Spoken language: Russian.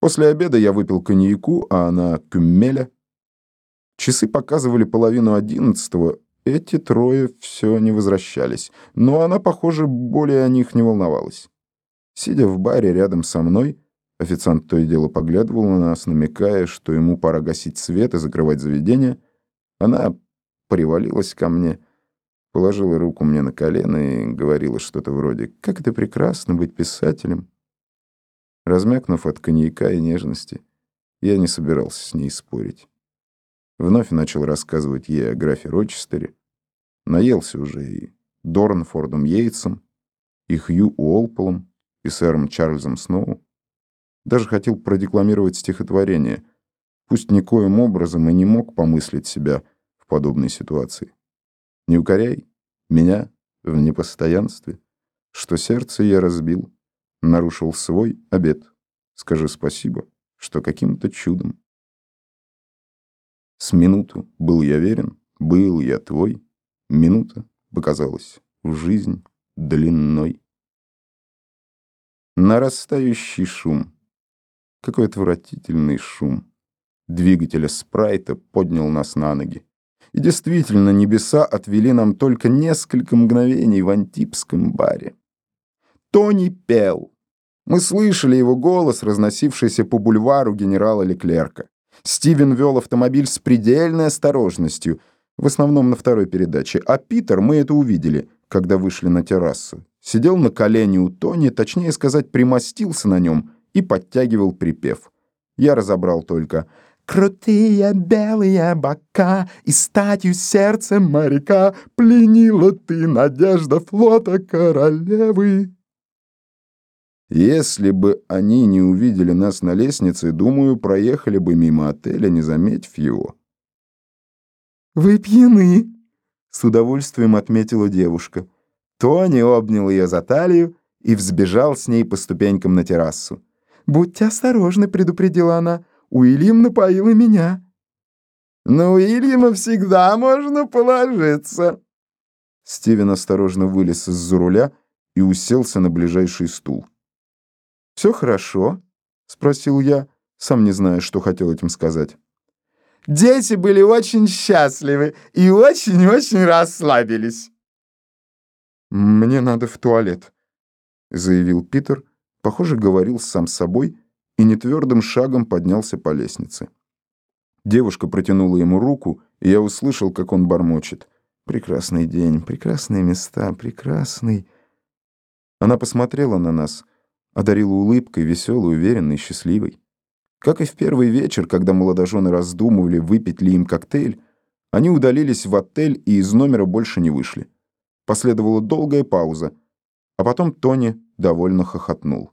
После обеда я выпил коньяку, а она кюммеля. Часы показывали половину одиннадцатого. Эти трое все не возвращались, но она, похоже, более о них не волновалась. Сидя в баре рядом со мной, официант то и дело поглядывал на нас, намекая, что ему пора гасить свет и закрывать заведение. Она привалилась ко мне, положила руку мне на колено и говорила что-то вроде «Как это прекрасно быть писателем!» Размякнув от коньяка и нежности, я не собирался с ней спорить. Вновь начал рассказывать ей о графе Рочестере. Наелся уже и Дорнфордом Йейтсом, и Хью Уолполом, и сэром Чарльзом Сноу. Даже хотел продекламировать стихотворение, пусть никоим образом и не мог помыслить себя в подобной ситуации. Не укоряй меня в непостоянстве, что сердце я разбил, нарушил свой обет. Скажи спасибо, что каким-то чудом. С минуту был я верен, был я твой. Минута показалась в жизнь длинной. Нарастающий шум. Какой отвратительный шум. Двигателя спрайта поднял нас на ноги. И действительно, небеса отвели нам только несколько мгновений в антипском баре. Тони пел. Мы слышали его голос, разносившийся по бульвару генерала Леклерка. Стивен вел автомобиль с предельной осторожностью, в основном на второй передаче, а Питер, мы это увидели, когда вышли на террасу. Сидел на колене у Тони, точнее сказать, примостился на нем и подтягивал припев. Я разобрал только «Крутые белые бока и статью сердца моряка пленила ты надежда флота королевы». Если бы они не увидели нас на лестнице, думаю, проехали бы мимо отеля, не заметив его. «Вы пьяны», — с удовольствием отметила девушка. Тони обнял ее за талию и взбежал с ней по ступенькам на террасу. «Будьте осторожны», — предупредила она. «Уильям напоил и меня». «На Уильяма всегда можно положиться». Стивен осторожно вылез из-за руля и уселся на ближайший стул. «Все хорошо?» — спросил я, сам не зная, что хотел этим сказать. «Дети были очень счастливы и очень-очень расслабились». «Мне надо в туалет», — заявил Питер, похоже, говорил сам с собой и нетвердым шагом поднялся по лестнице. Девушка протянула ему руку, и я услышал, как он бормочет. «Прекрасный день, прекрасные места, прекрасный...» Она посмотрела на нас — одарила улыбкой, веселой, уверенной, счастливой. Как и в первый вечер, когда молодожены раздумывали, выпить ли им коктейль, они удалились в отель и из номера больше не вышли. Последовала долгая пауза, а потом Тони довольно хохотнул.